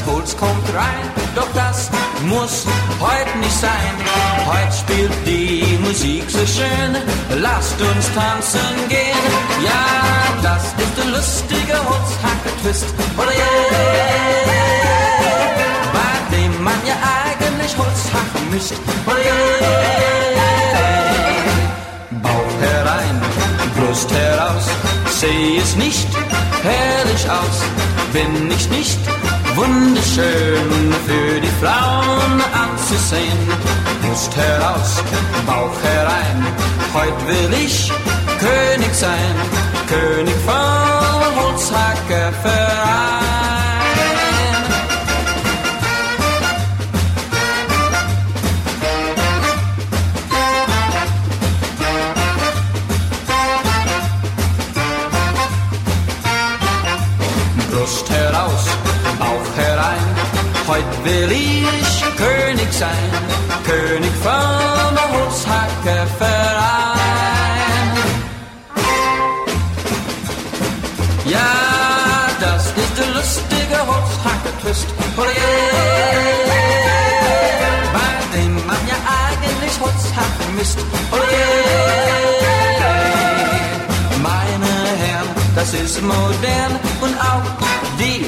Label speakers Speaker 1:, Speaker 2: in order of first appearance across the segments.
Speaker 1: Das Holz kommt rein. Doch das muss heute nicht sein. Heute spielt die Musik so schön. Lasst uns tanzen gehen. Ja, das ist der lustige Holzhacker-Twist. Oh yeah bei dem man ja eigentlich Holzhacken mischt. Oh yeah. Bauch herein, Brust heraus, seh es nicht herrlich aus, bin ich nicht wunderschön für die Frauen anzusehen. Brust heraus, Bauch herein, heut will ich König sein, König vom Holzhackerverein. Sein, König vom Holzhackerverein. Ja, das ist der lustige Holzhacker-Twist. Oh yeah. Bei dem man ja eigentlich Holzhacken misst. Oh yeah. Meine Herren, das ist modern und auch die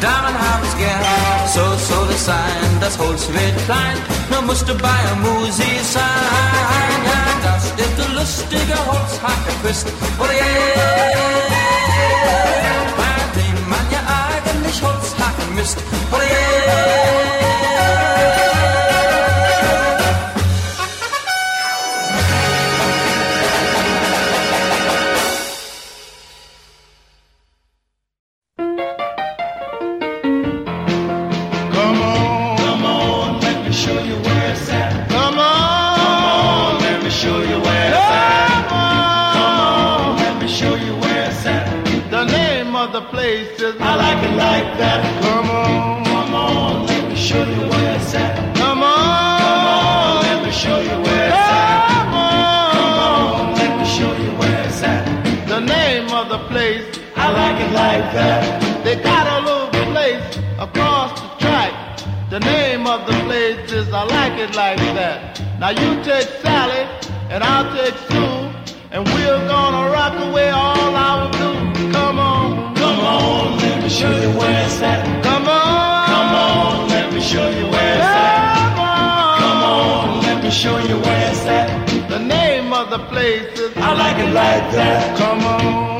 Speaker 1: Damen haben's gern. So soll es sein, das Holz wird klein, nur musst du bei der Musik sein. Ja, das ist der lustige Holzhacker-Twist. Oh yeah. Bei dem man ja eigentlich Holzhacken misst. Oh yeah.
Speaker 2: That. They got a little place across the track. The name of the place is I like it like that. Now you take Sally and I'll take Sue, and we're gonna rock away all our blues. Come on, come on, let me show you where it's at. Come on, come on, let me show you where it's at. Come on, come on, let me show you where it's at. The name of the place is I like it like that. Come on, come on, let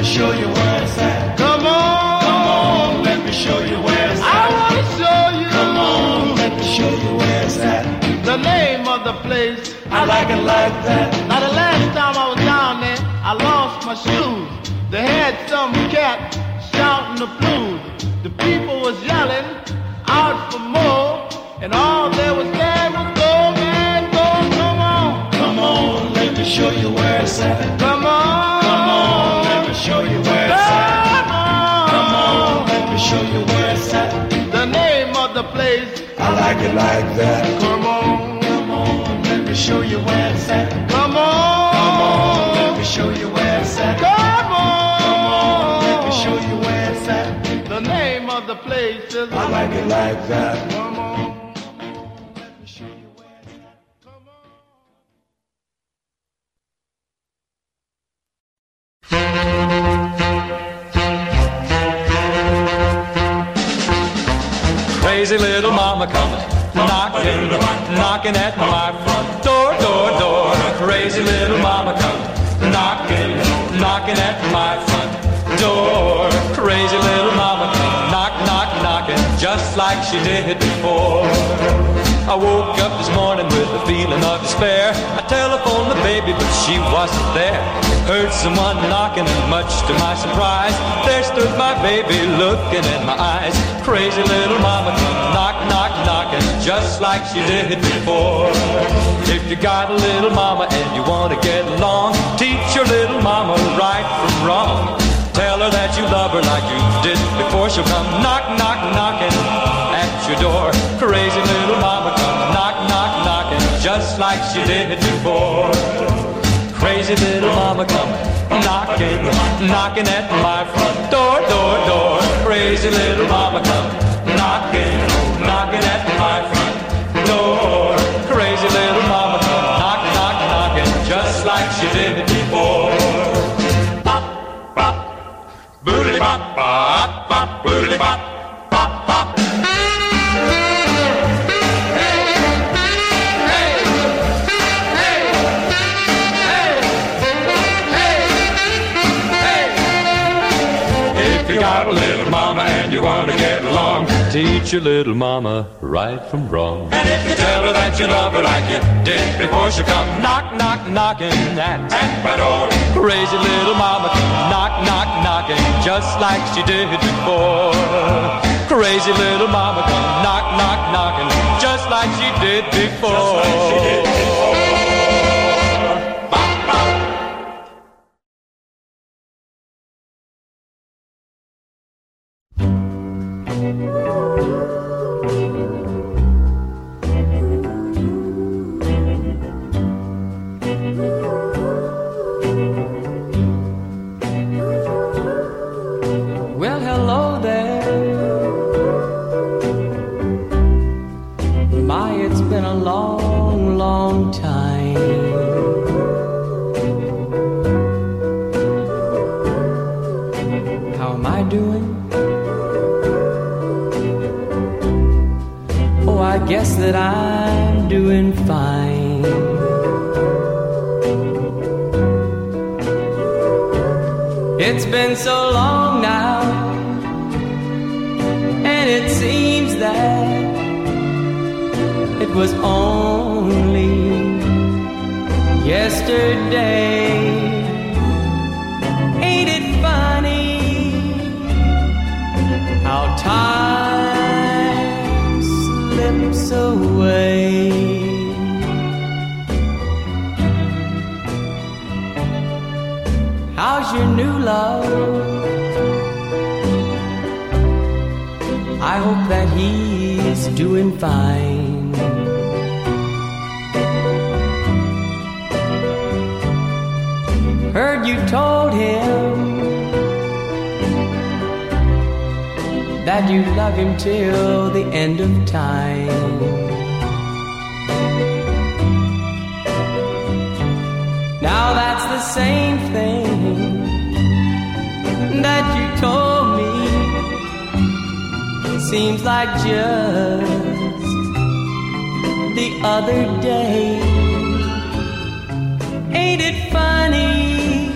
Speaker 2: me show you where it's at. Come on, come on, let me show you where it's at. I wanna show you. Come on, let me show you where it's at. The name of the place I like it like that. Now the last time I was down there, I lost my shoes. They had some cat shouting the blues. The people was yelling out for more, and all they was was go man, go, come on, come on, let me show you where it's at. Come like it like that. Come on, come on, let me show you where it's at. Come on. Come on, let me show you where it's at. Come on. Come on, let me show you where it's at. The name of the place is I like it like that.
Speaker 3: Crazy little mama coming, knocking, knocking at my front door, door, door. Crazy little mama coming, knocking, knocking at my front door. Crazy little mama coming, knock, knock, knocking, just like she did before. I woke up this morning with a feeling of despair. I telephoned the baby, but she wasn't there. Heard someone knocking, and much to my surprise, there stood my baby looking in my eyes. Crazy little mama come knock, knock, knocking, just like she did before. If you got a little mama and you want to get along, teach your little mama right from wrong. Tell her that you love her like you did before. She'll come knock, knock, knocking at your door. Crazy little mama like she did before. Crazy little mama come knocking, knocking at my front door, door, door. Crazy little mama come knocking, knocking at my front door. Crazy little mama come knock, knock, knocking just like she did before. Pop, pop, boodly pop, pop, you want to get along, teach your little mama right from wrong. And if you tell her that you love her like you did before she come knock, knock, knocking at, at my door. Crazy little mama knock, knock, knocking just like she did before. Crazy little mama come knock, knock, knocking just like she did before.
Speaker 4: That I'm love? I hope that he's doing fine. Heard you told him that you love him till the end of time. Now that's the same thing that you told me. Seems like just the other day. Ain't it funny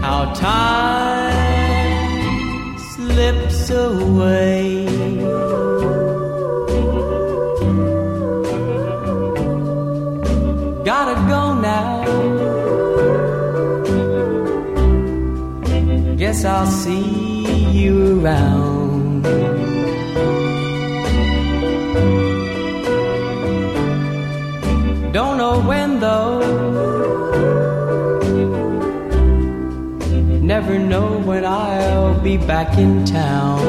Speaker 4: how time slips away? I'll see you around. Don't know when though. Never know when I'll be back in town.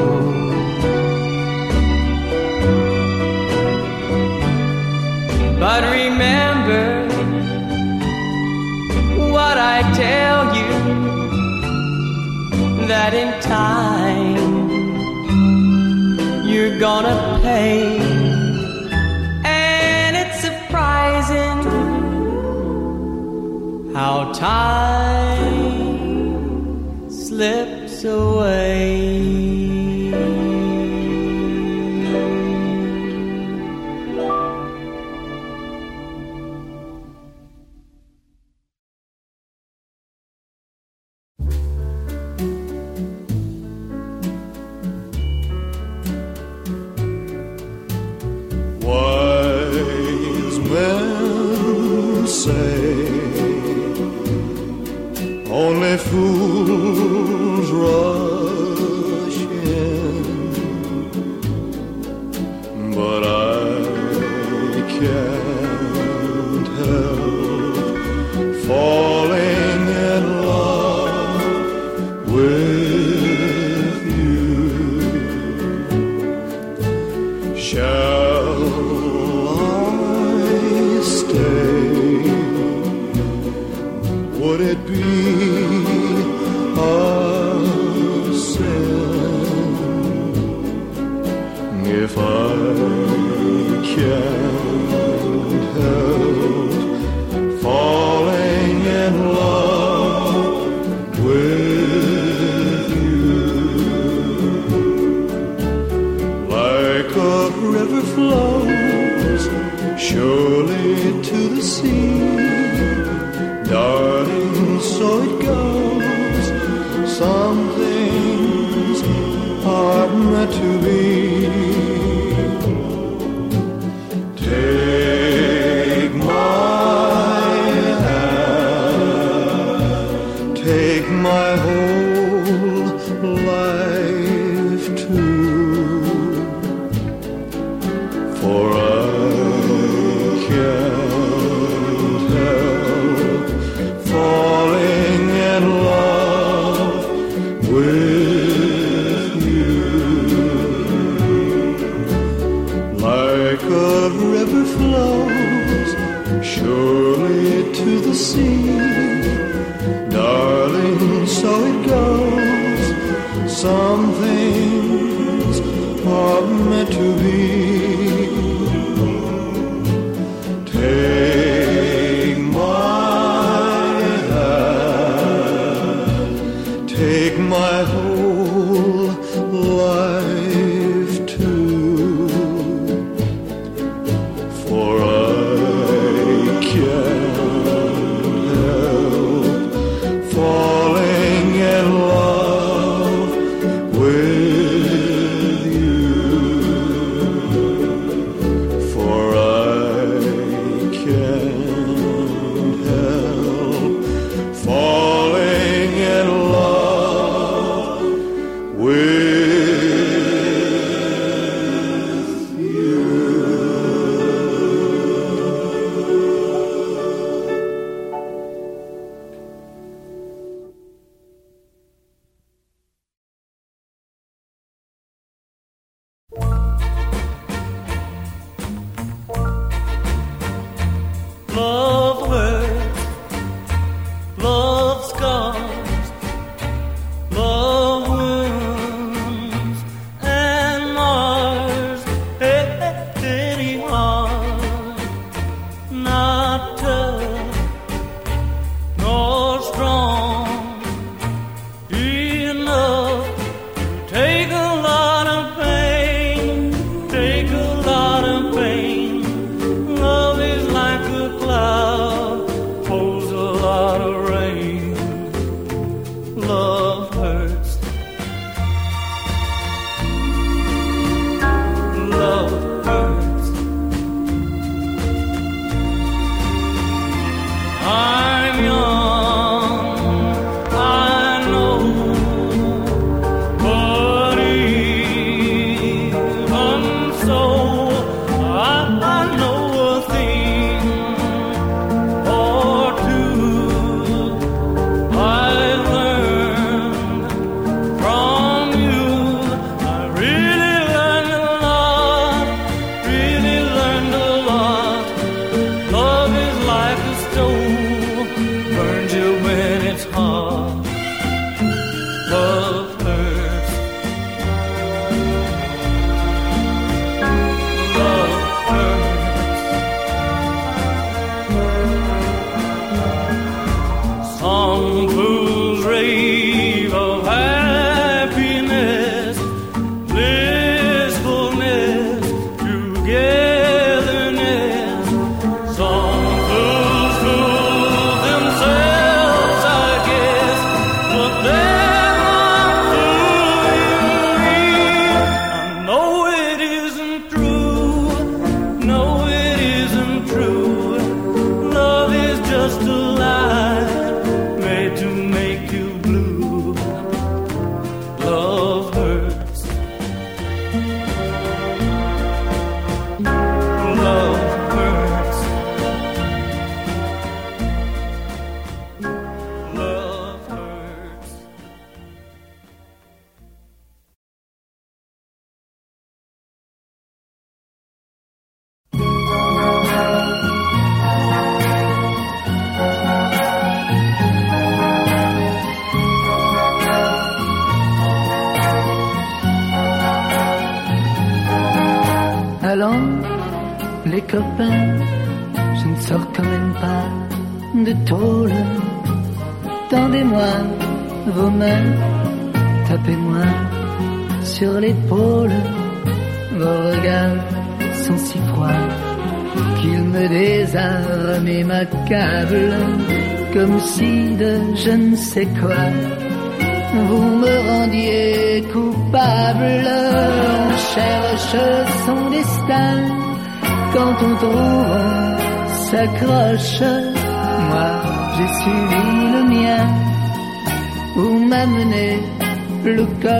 Speaker 5: But remember what I tell you that in time you're gonna pay. And it's surprising how time slips away.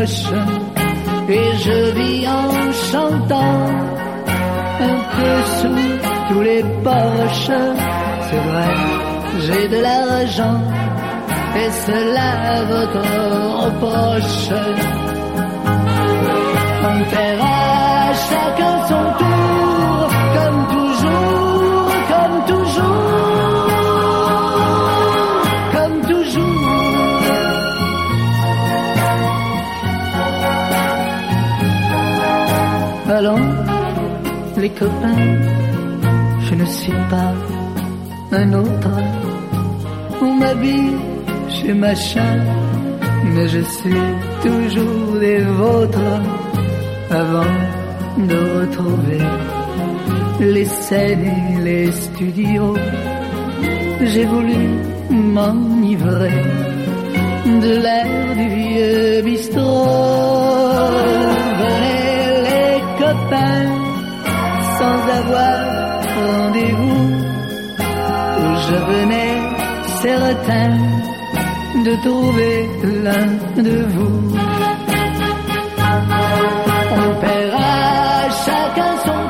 Speaker 6: et je vis en chantant un peu sous tous les poches. C'est vrai, j'ai de l'argent et cela votre reproche. On verra chacun son tour. les copains, je ne suis pas un autre. On m'habille chez machin, mais je suis toujours des vôtres avant de retrouver les scènes et les studios. J'ai voulu m'enivrer de l'air du vieux bistrot. Les copains sans avoir rendez-vous. où Je venais certain de trouver l'un de vous. On paiera chacun son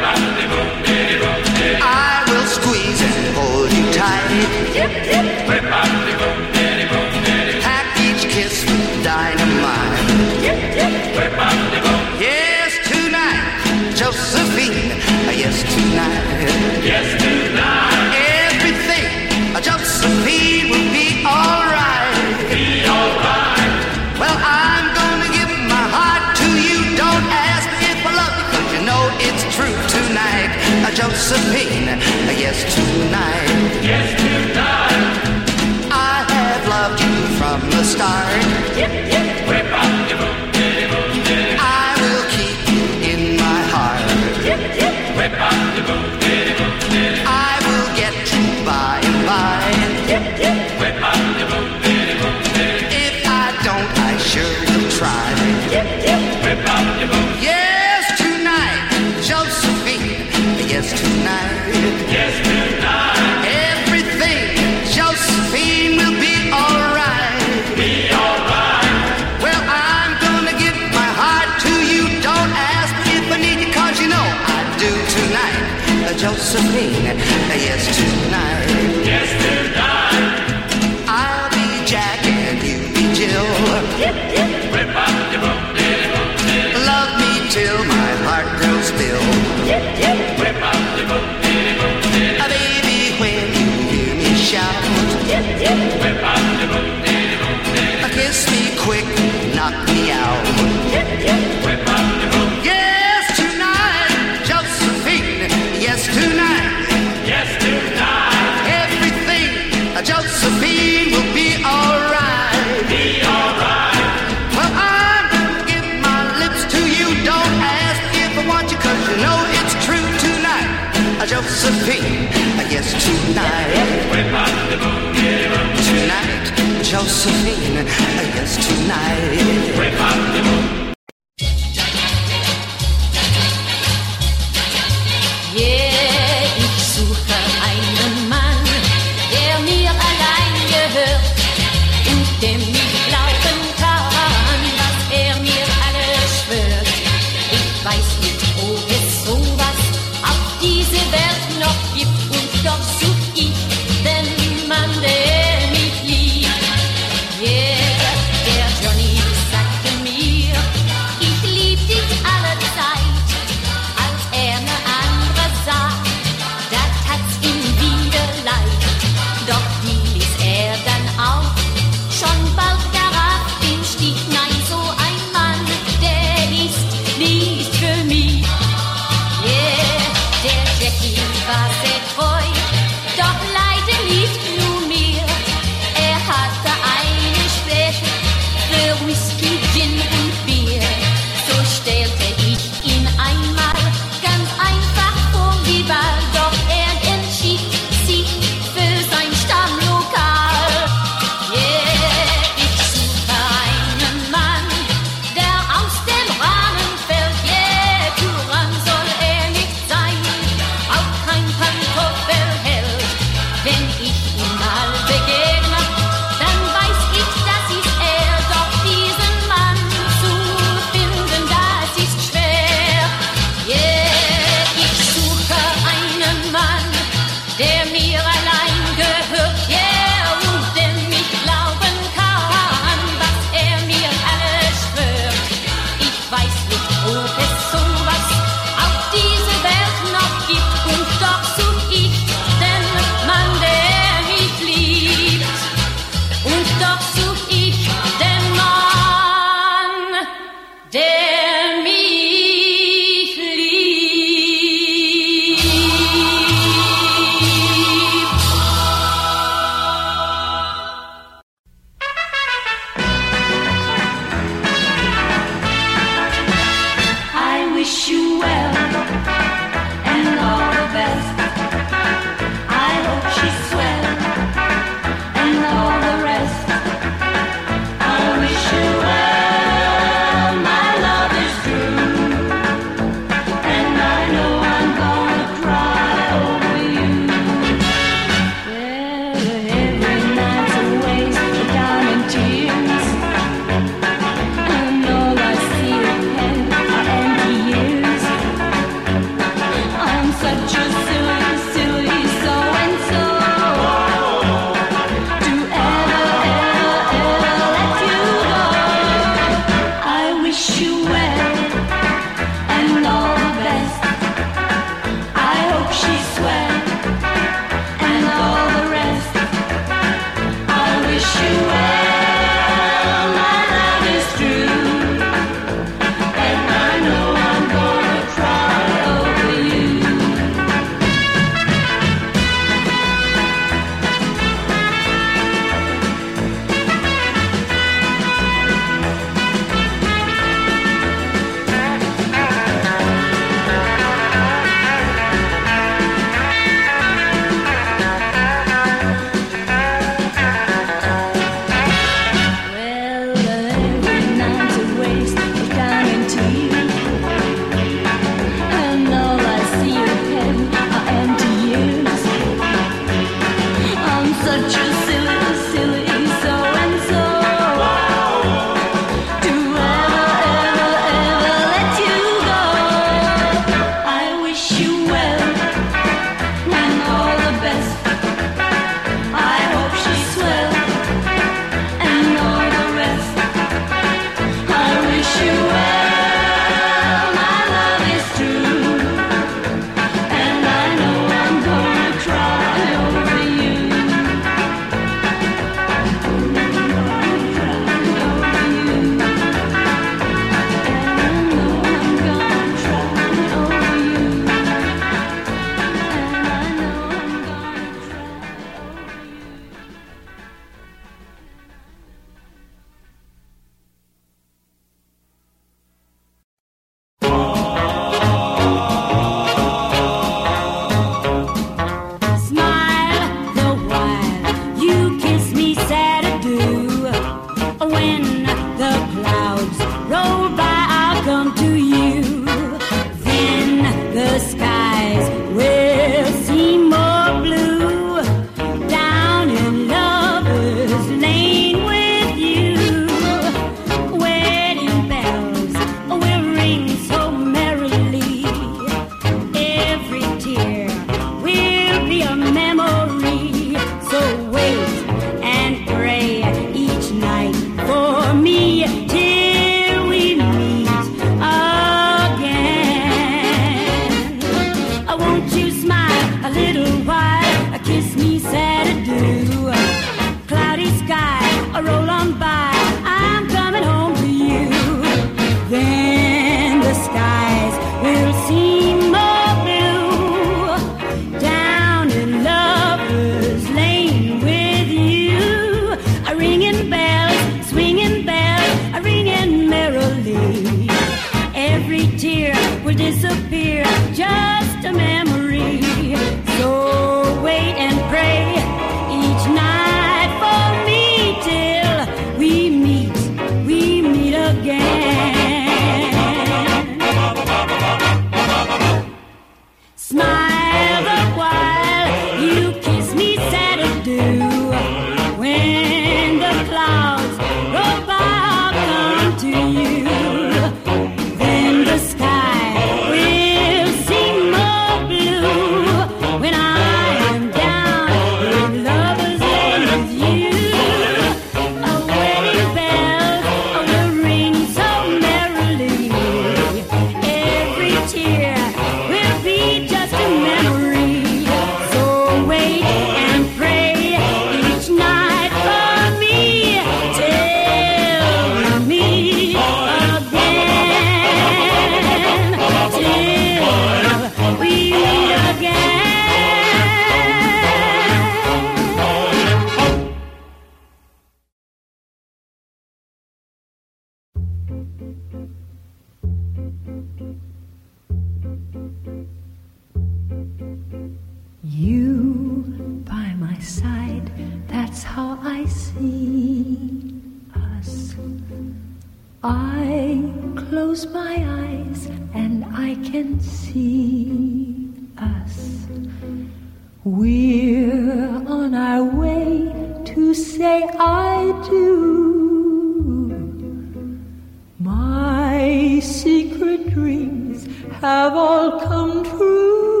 Speaker 7: have
Speaker 8: all come
Speaker 9: true.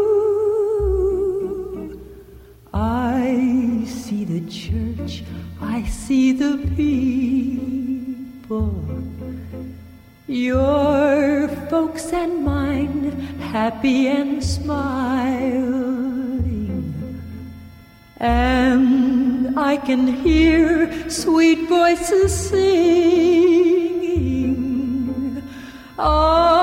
Speaker 9: I see the church, I see the people. Your folks and mine, happy and smiling. And I can hear sweet voices singing. Ave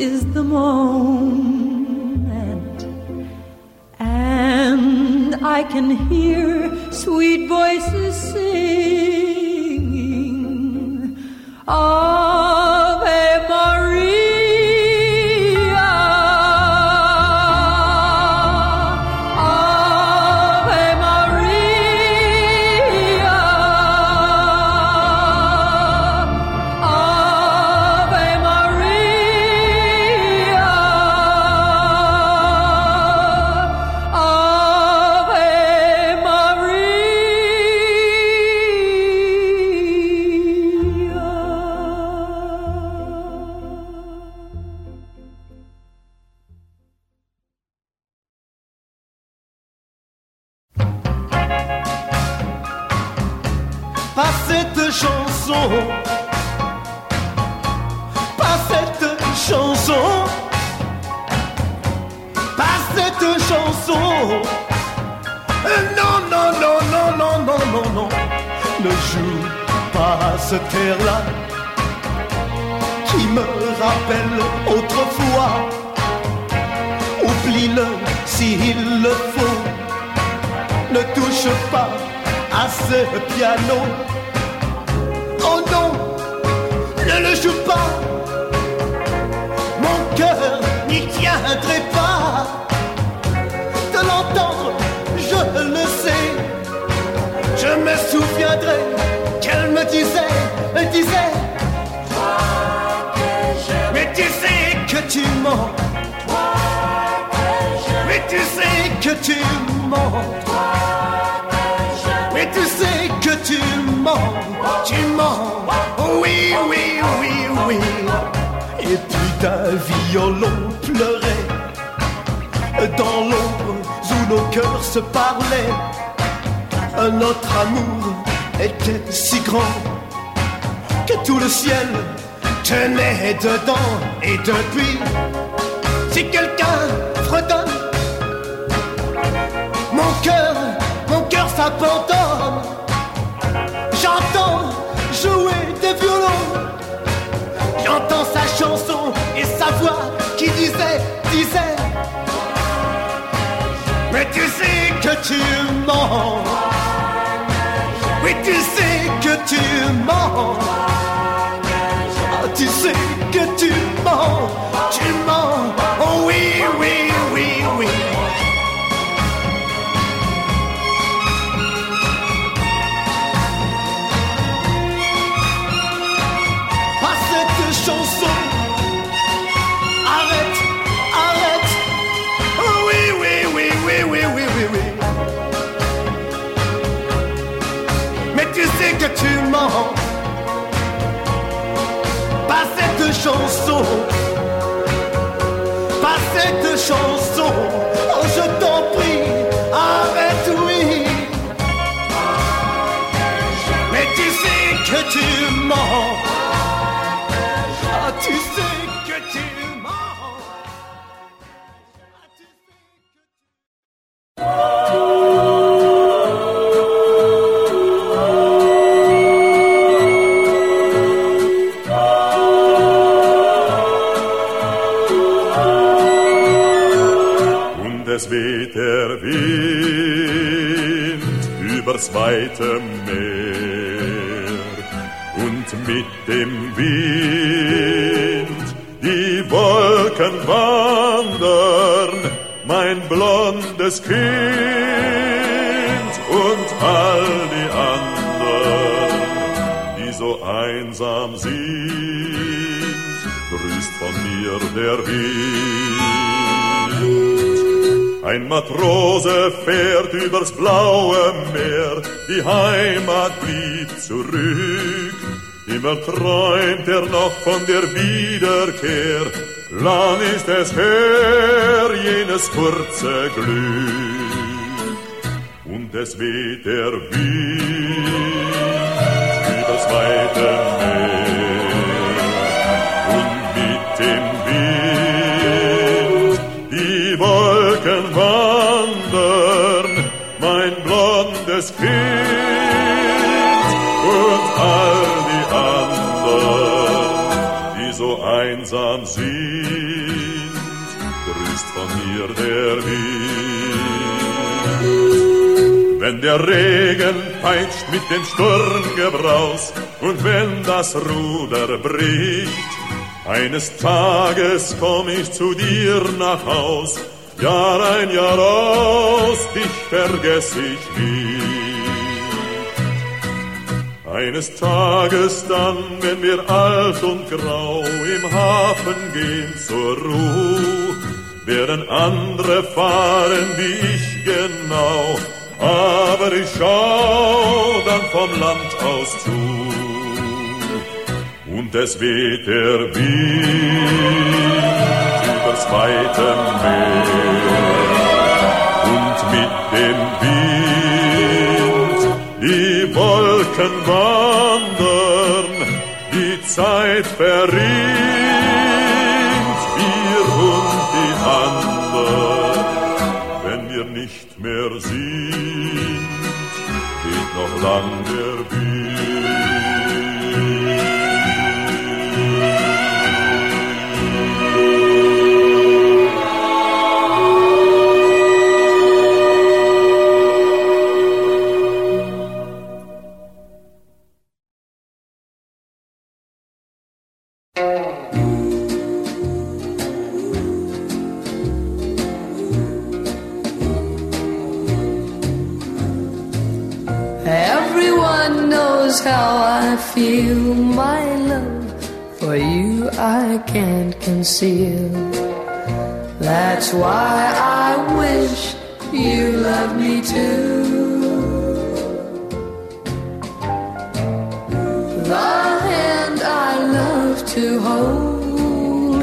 Speaker 9: is the moment. And I can hear sweet voices singing. Ave
Speaker 10: Euh, non, non, non, non, non, non, non, non. Ne joue pas à cet air-là qui me rappelle autrefois. Oublie-le s'il le faut. Ne touche pas à ce piano. Oh non, ne le joue pas. Mon cœur n'y tiendrait pas. Souviendrai qu'elle me disait, elle disait. Mais tu sais que tu mens. Mais tu sais que tu mens. Mais tu sais que tu mens, tu mens. Oui, oui, oui, oui. Et puis d'un violon pleurait dans l'ombre où nos cœurs se parlaient. Notre amour était si grand que tout le ciel tenait dedans. Et depuis, si quelqu'un fredonne mon cœur, mon cœur s'abandonne. J'entends jouer des violons. J'entends sa chanson et sa voix qui disait, disait. Mais tu sais que tu mens tu mens. Ah, tu sais que tu mens. Chanson. Pas cette chanson.
Speaker 11: Blondes Kind und all die anderen, die so einsam sind, grüßt von mir der Wind. Ein Matrose fährt übers blaue Meer, die Heimat blieb zurück. Immer träumt er noch von der Wiederkehr, lang ist es her, jenes kurze Glück. Und es weht der Wind übers weite Meer. Und mit dem Wind Der Regen peitscht mit dem Sturmgebraus und wenn das Ruder bricht, eines Tages komm ich zu dir nach Haus, Jahr ein, Jahr aus, dich vergess ich nicht. Eines Tages dann, wenn wir alt und grau im Hafen gehen zur Ruhe, werden andere fahren wie ich genau, aber ich schau dann vom Land aus zu. Und es weht der Wind übers weite Meer. Und mit dem Wind die Wolken wandern, die Zeit verringt, wir und die anderen, wenn wir nicht mehr geht noch lang der
Speaker 12: Everyone feel. My love for you I can't conceal. That's why I wish you loved me too. The hand I love to hold,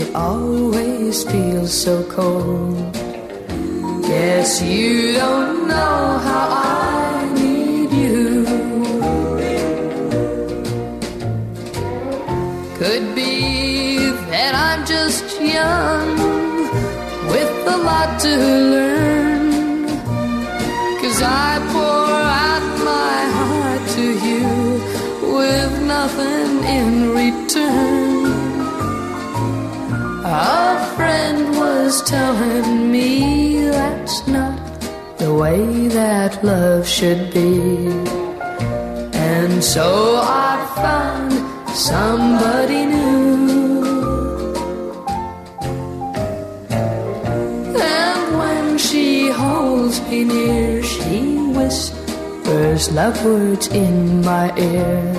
Speaker 12: it always feels so cold. Guess you don't know how I Could be that I'm just young with a lot to learn. Cause I pour out my heart to you with nothing in return. A friend was telling me that's not the way that love should be. And so I found somebody new. And when she holds me near, she whispers love words in my ear.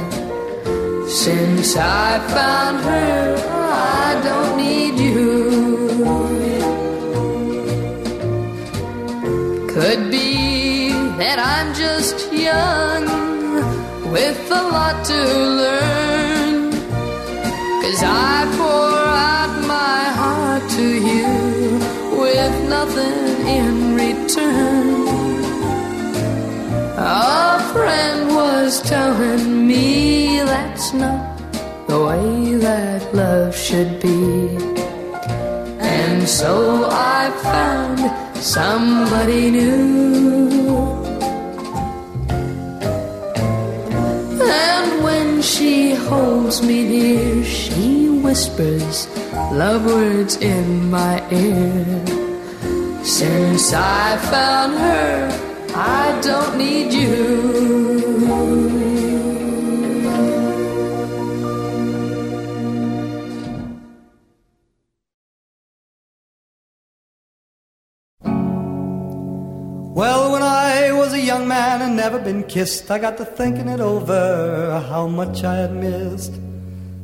Speaker 12: Since I found her, I don't need you. Could be that I'm just young with a lot to learn. Cause I pour out my heart to you with nothing in return. A friend was telling me that's not the way that love should be. And so I found somebody new. And when she holds me near, she whispers love words in my ear. Since I found her, I don't need you.
Speaker 13: Young man and never been kissed, I got to thinking it over how much I had missed.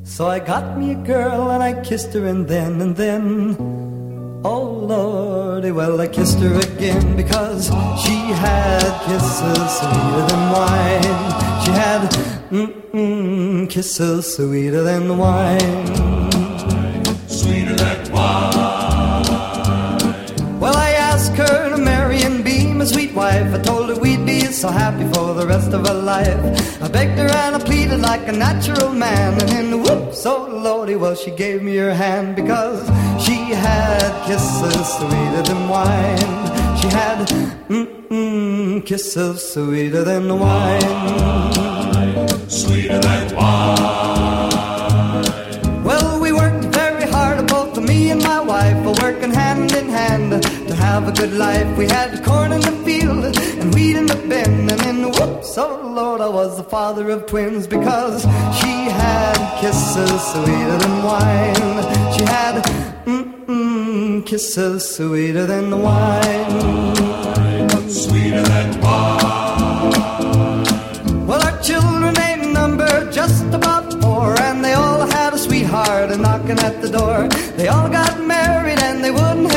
Speaker 13: So I got me a girl and I kissed her, and then and then, oh lordy, well I kissed her again because she had kisses sweeter than wine. She had mm-mm, kisses sweeter than wine.
Speaker 2: Sweeter than wine.
Speaker 13: So happy for the rest of her life. I begged her and I pleaded like a natural man. And then whoops, oh lordy, well, she gave me her hand because she had kisses sweeter than wine. She had mm-mm, kisses sweeter than wine.
Speaker 2: Sweeter than wine.
Speaker 13: Well, we worked very hard, both me and my wife, working hand in hand have a good life. We had corn in the field and wheat in the bin, and then whoops, oh Lord, I was the father of twins because she had kisses sweeter than wine. She had mm-mm, kisses sweeter than the wine.
Speaker 2: Sweeter than wine.
Speaker 13: Well, our children ain't numbered just about four, and they all had a sweetheart knocking at the door. They all got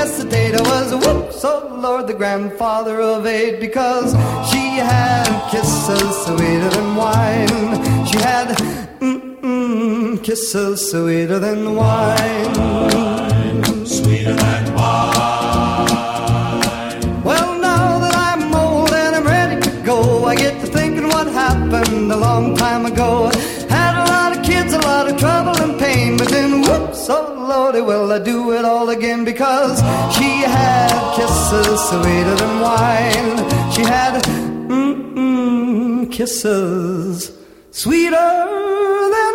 Speaker 13: I was a whoops, oh Lord, the grandfather of eight, because she had kisses sweeter than wine. She had mm-mm, kisses sweeter than wine.
Speaker 2: Sweeter than wine.
Speaker 13: Well, now that I'm old and I'm ready to go, I get to thinking what happened a long time ago. Lordy, will I do it all again because she had kisses sweeter than wine. She had mm-mm, kisses sweeter than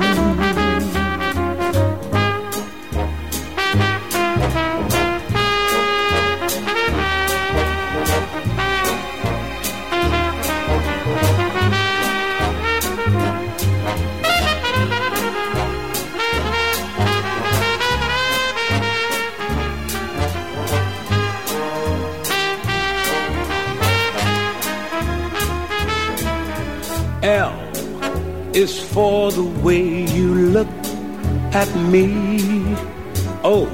Speaker 14: For the way you look at me. Oh, o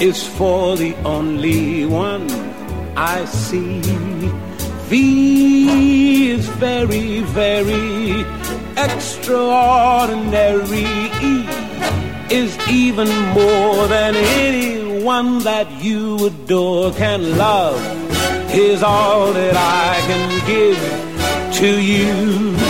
Speaker 14: is for the only one I see. V is very, very extraordinary. E is even more than anyone that you adore can love. Is all that I can give to you.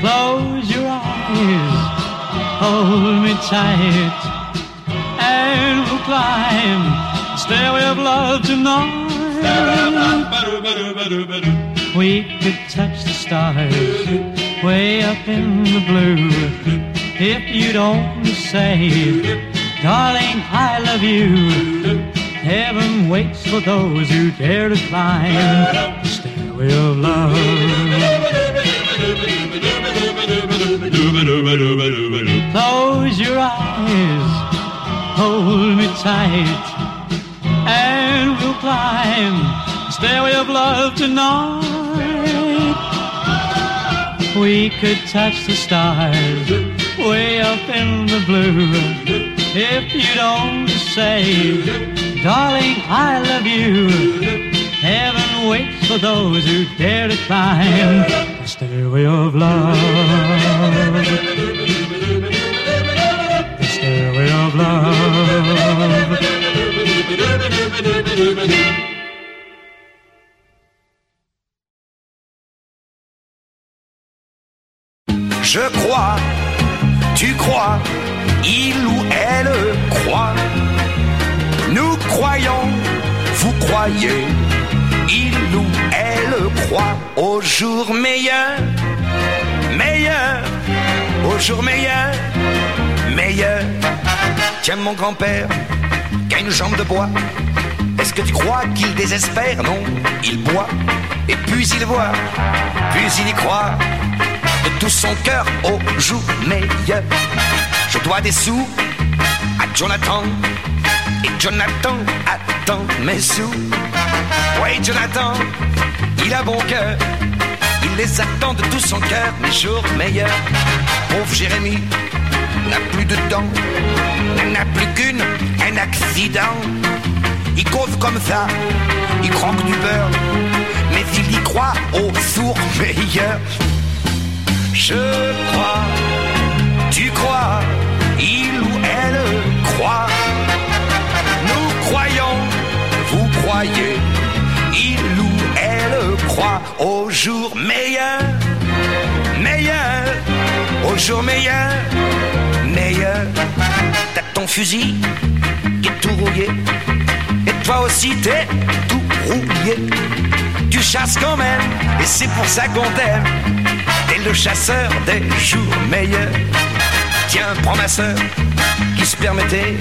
Speaker 15: Close your eyes, hold me tight, and we'll climb the stairway of love tonight. We could touch the stars way up in the blue if you'd only say, darling, I love you. Heaven waits for those who dare to climb the stairway of love. Close your eyes, hold me tight, and we'll climb the stairway of love tonight. We could touch the stars way up in the blue if you don't say, darling, I love you. Heaven waits for those who dare to climb
Speaker 7: Je crois, tu crois, il ou elle croit. Nous croyons, vous croyez, il ou elle croit au jour meilleur, meilleur, au jour meilleur, meilleur. Tiens mon grand-père, qui a une jambe de bois. Est-ce que tu crois qu'il désespère? Non, il boit, et puis il voit, puis il y croit de tout son cœur au jour meilleur. Je dois des sous à Jonathan Jonathan attend mes sous. Oui, Jonathan, il a bon cœur, il les attend de tout son cœur, mes jours meilleurs. Pauvre Jérémie n'a plus de dents, n'a plus qu'une, un accident. Il cause comme ça, il croque du beurre, mais il y croit au jour meilleur. Je crois, au jour meilleur, meilleur. T'as ton fusil qui est tout rouillé, et toi aussi t'es tout rouillé. Tu chasses quand même, et c'est pour ça qu'on t'aime. T'es le chasseur des jours meilleurs. Tiens, prends ma sœur, qui se permettait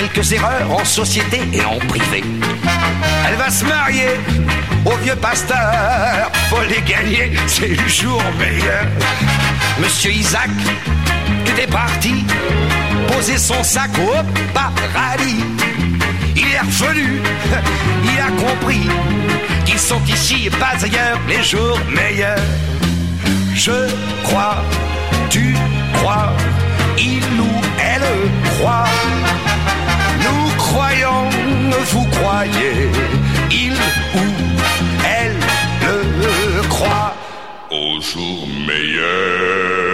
Speaker 7: quelques erreurs en société et en privé. Elle va se marier au vieux pasteur, faut les gagner, c'est le jour meilleur. Monsieur Isaac, qui était parti poser son sac au paradis. Il est revenu, il a compris qu'ils sont ici et pas ailleurs les jours meilleurs. Je crois, tu crois, il ou elle croit. Vous croyez, il ou elle le croit.
Speaker 11: Au jour meilleur.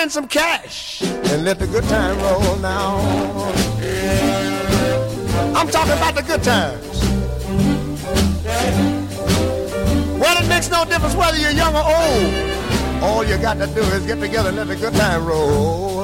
Speaker 16: Spend some cash and let the good time roll now. I'm talking about the good times. Well, it makes no difference whether you're young or old. All you got to do is get together and let the good time roll.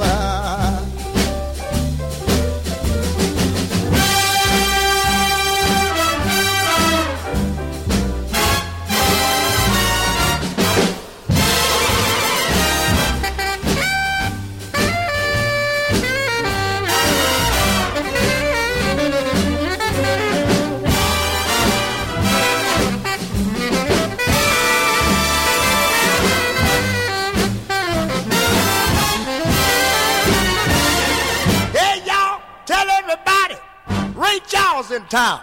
Speaker 16: Town.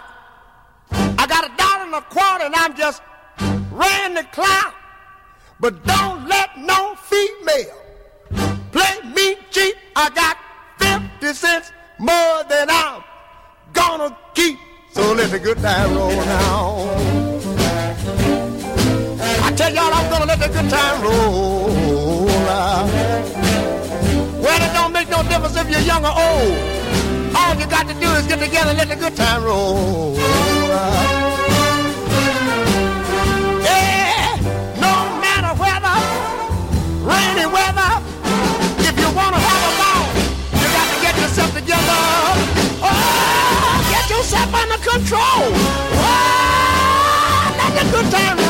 Speaker 16: I got a dollar and a quarter and I'm just ran the clown. But don't let no female play me cheap. I got 50 cents more than I'm gonna keep. So let the good time roll now. I tell y'all I'm gonna let the good time roll. now. Well, it don't make no difference if you're young or old. All you got to do is get together and let the good time roll. Yeah, no matter weather, rainy weather, if you wanna have a ball, you got to get yourself together. Oh, get yourself under control. Oh, let the good time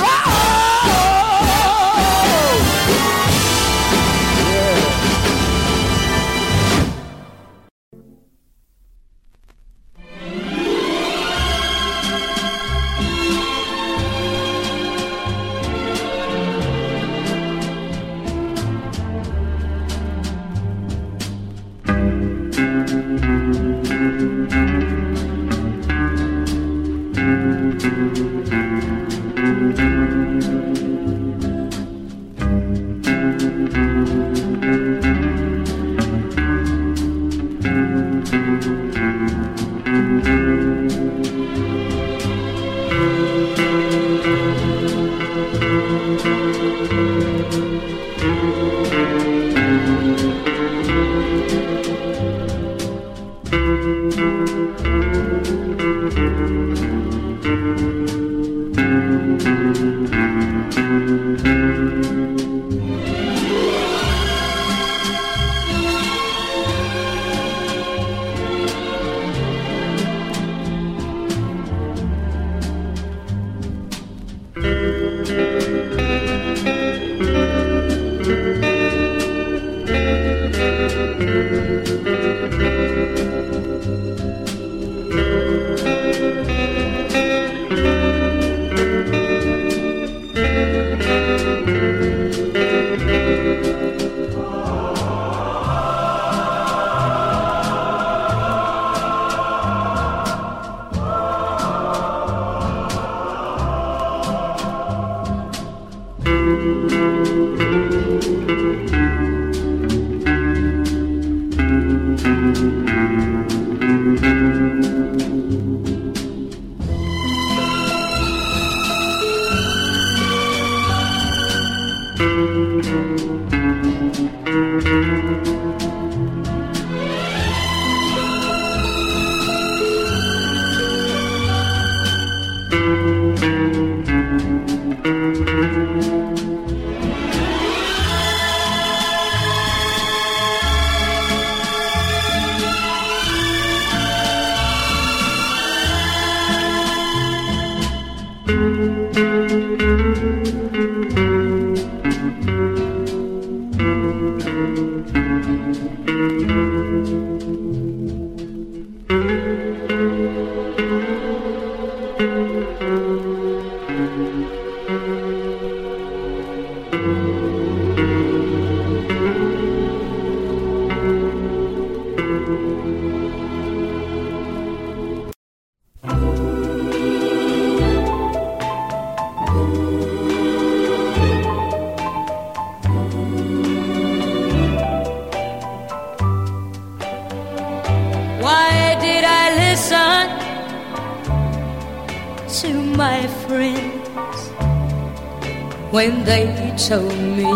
Speaker 17: when they told me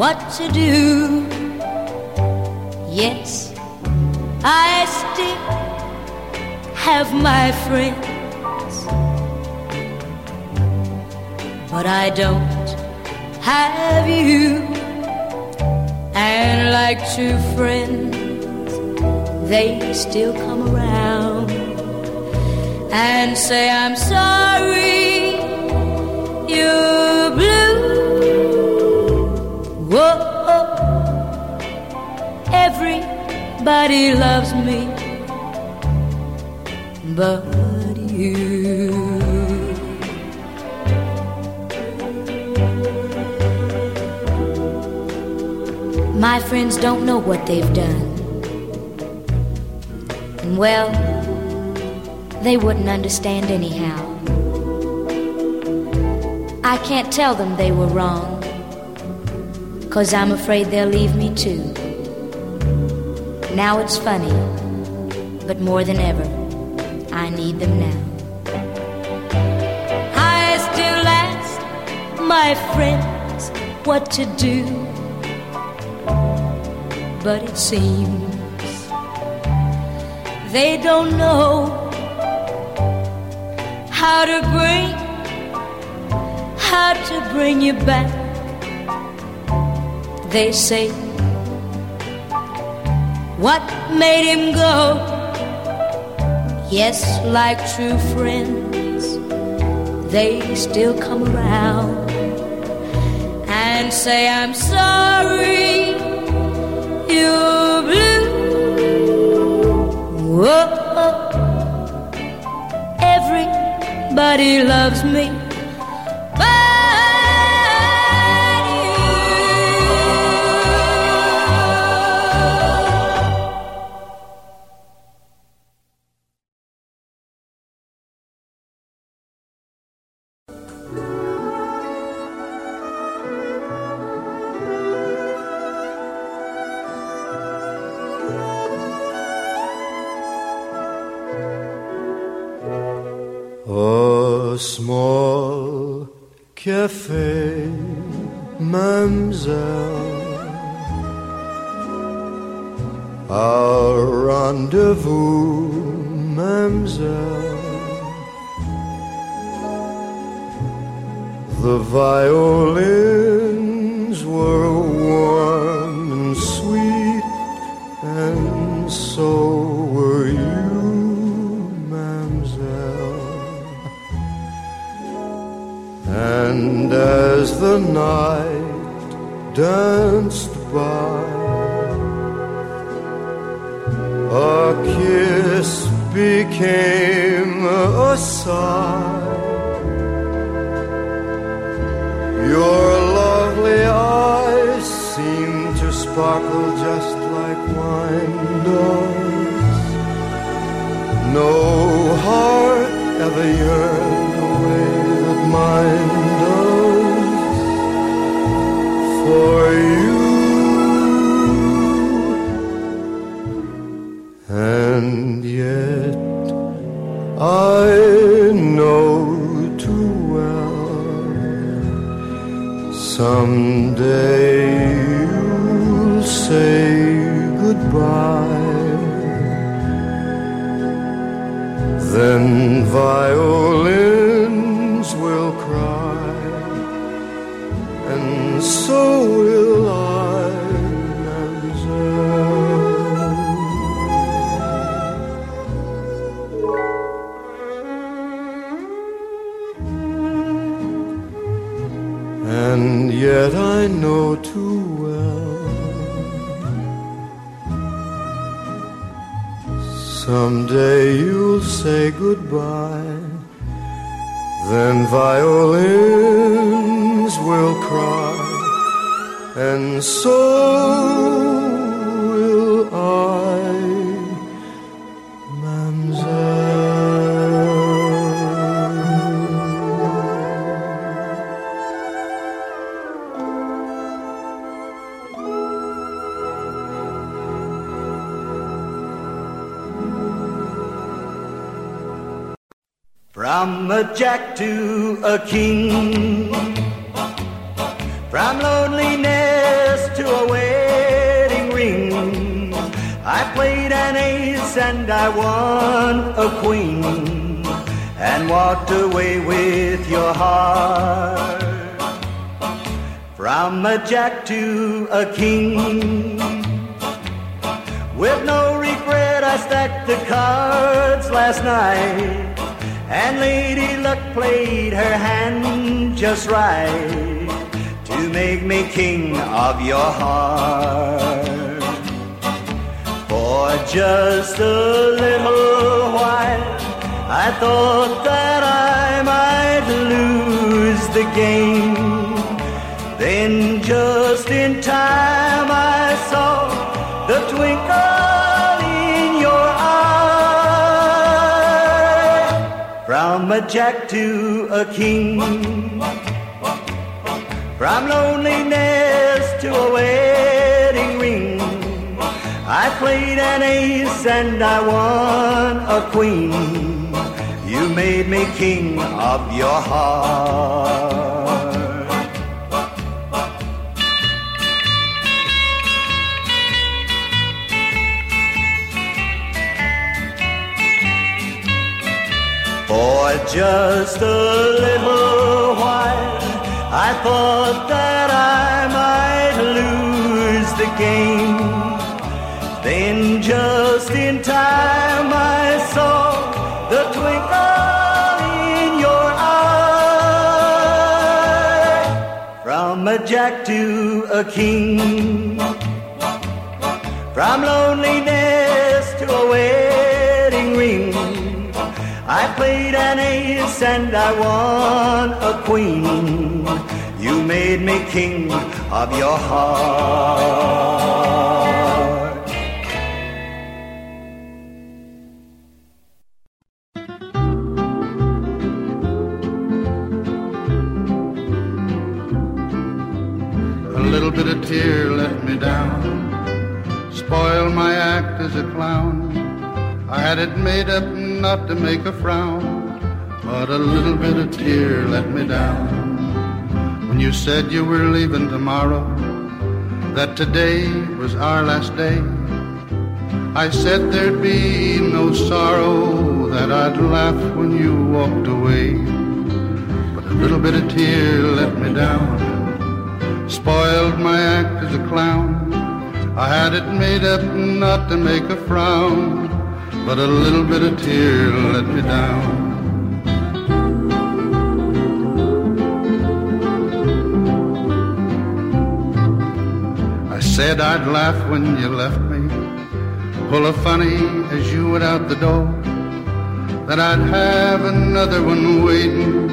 Speaker 17: what to do. Yes, I still have my friends, but I don't have you. And like true friends, they still come around and say, I'm sorry you're blue. Whoa, everybody loves me but you. My friends don't know what they've done. Well, they wouldn't understand anyhow. I can't tell them they were wrong, cause I'm afraid they'll leave me too. Now it's funny, but more than ever, I need them now. I still ask my friends what to do, but it seems they don't know how to to bring you back. They say, What made him go? Yes, like true friends, they still come around and say, I'm sorry you're blue. Whoa, everybody loves me.
Speaker 5: Yet I know too well. Someday you'll say goodbye Then violins will cry And so
Speaker 18: a jack to a king, From loneliness to a wedding ring, I played an ace and I won a queen, and walked away with your heart. From a jack to a king, with no regret, I stacked the cards last night. And Lady Luck played her hand just right to make me king of your heart. For just a little while, I thought that I might lose the game. Then just in time I saw the twinkle From a jack to a king. From loneliness to a wedding ring. I played an ace and I won a queen. You made me king of your heart. For just a little while, I thought that I might lose the game. Then, just in time, I saw the twinkle in your eye. From a jack to a king, from loneliness to a. I played an ace and I won a queen. You made me king of your heart.
Speaker 19: A little bit of tear let me down, spoiled my act as a clown. I had it made up not to make a frown, but a little bit of tear let me down. When you said you were leaving tomorrow, that today was our last day, I said there'd be no sorrow, that I'd laugh when you walked away. But a little bit of tear let me down, spoiled my act as a clown. I had it made up not to make a frown, but a little bit of tear let me down. I said I'd laugh when you left me, pull a funny as you went out the door, that I'd have another one waiting,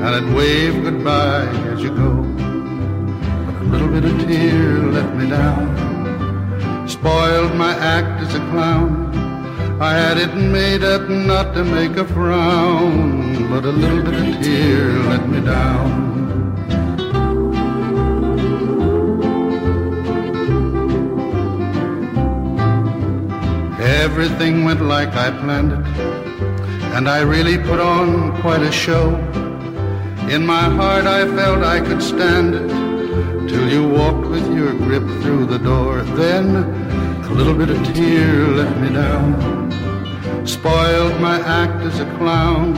Speaker 19: and I'd wave goodbye as you go. But a little bit of tear let me down, spoiled my act as a clown. I had it made up not to make a frown, but a little bit of tear let me down. Everything went like I planned it, and I really put on quite a show. In my heart I felt I could stand it, till you walked with your grip through the door. Then a little bit of tear let me down, spoiled my act as a clown.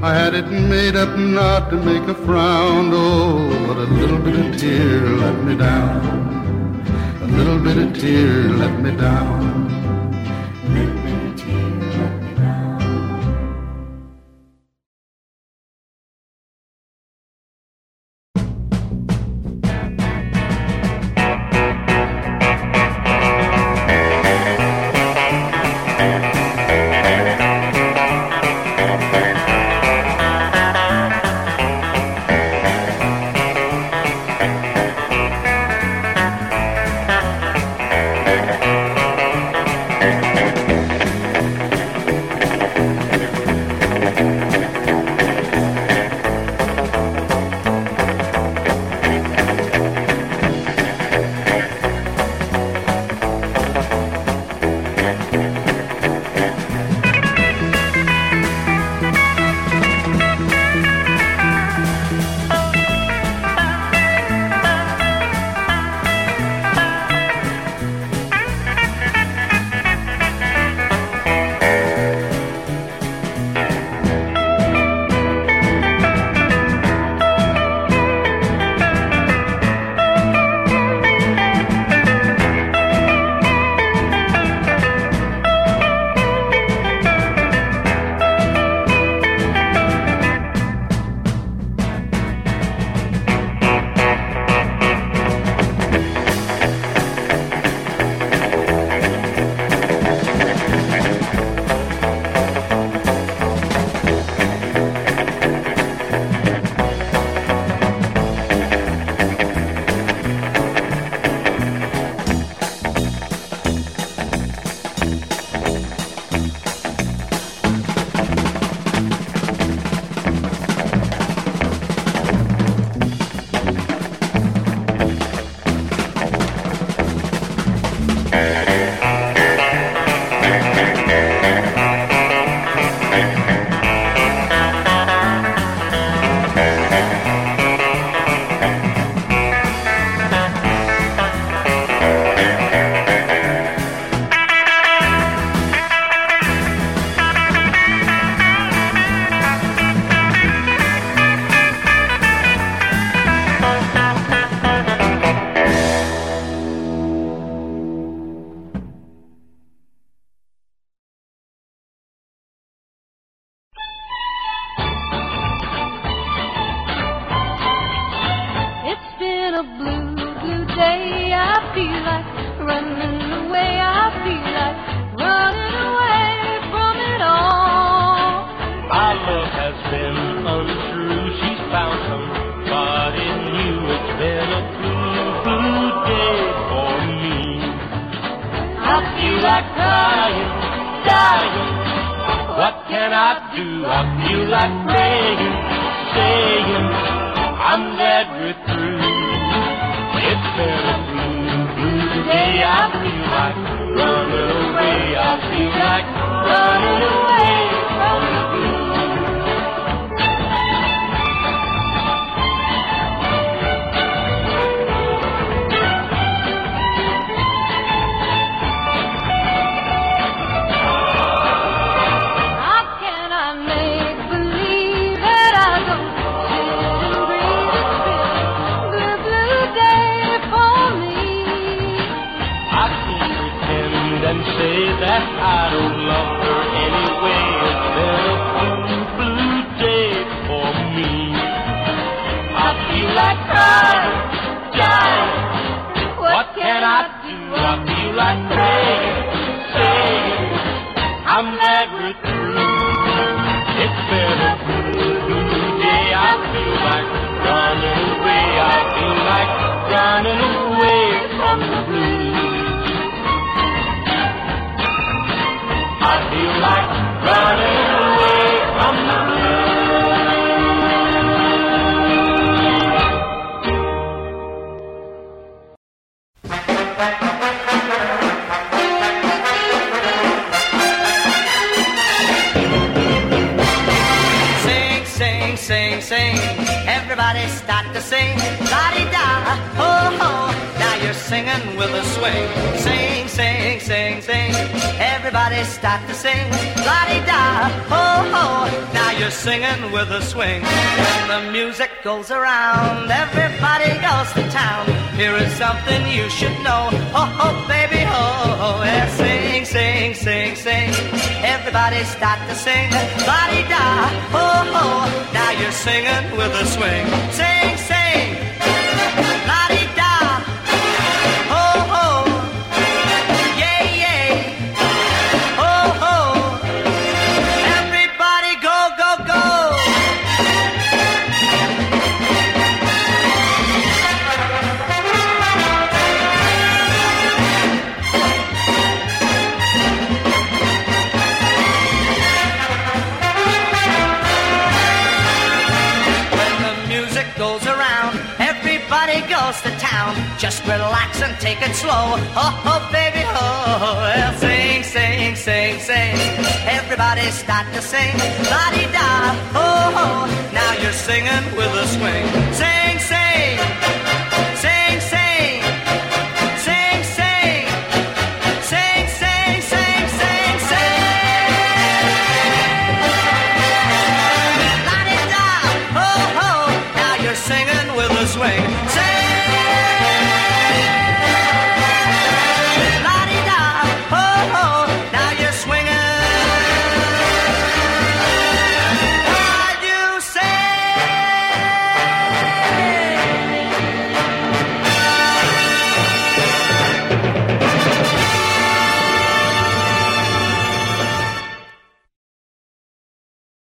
Speaker 19: I had it made up not to make a frown, oh, but a little bit of tear let me down. A little bit of tear let me down.
Speaker 20: I do you like?
Speaker 21: sing la-di-da, ho-ho. Now you're singing with a swing. The music goes around, everybody goes to town. Here is something you should know. Ho-ho, baby, ho-ho. Yeah, sing, sing, sing, sing. Everybody start to sing la-di-da, ho-ho. Now you're singing with a swing. Sing, sing. and take it slow. Oh, oh baby, oh, well, sing, sing, sing, sing. Everybody start to sing, la di da, oh, oh. Now you're singing with a swing. Sing, sing.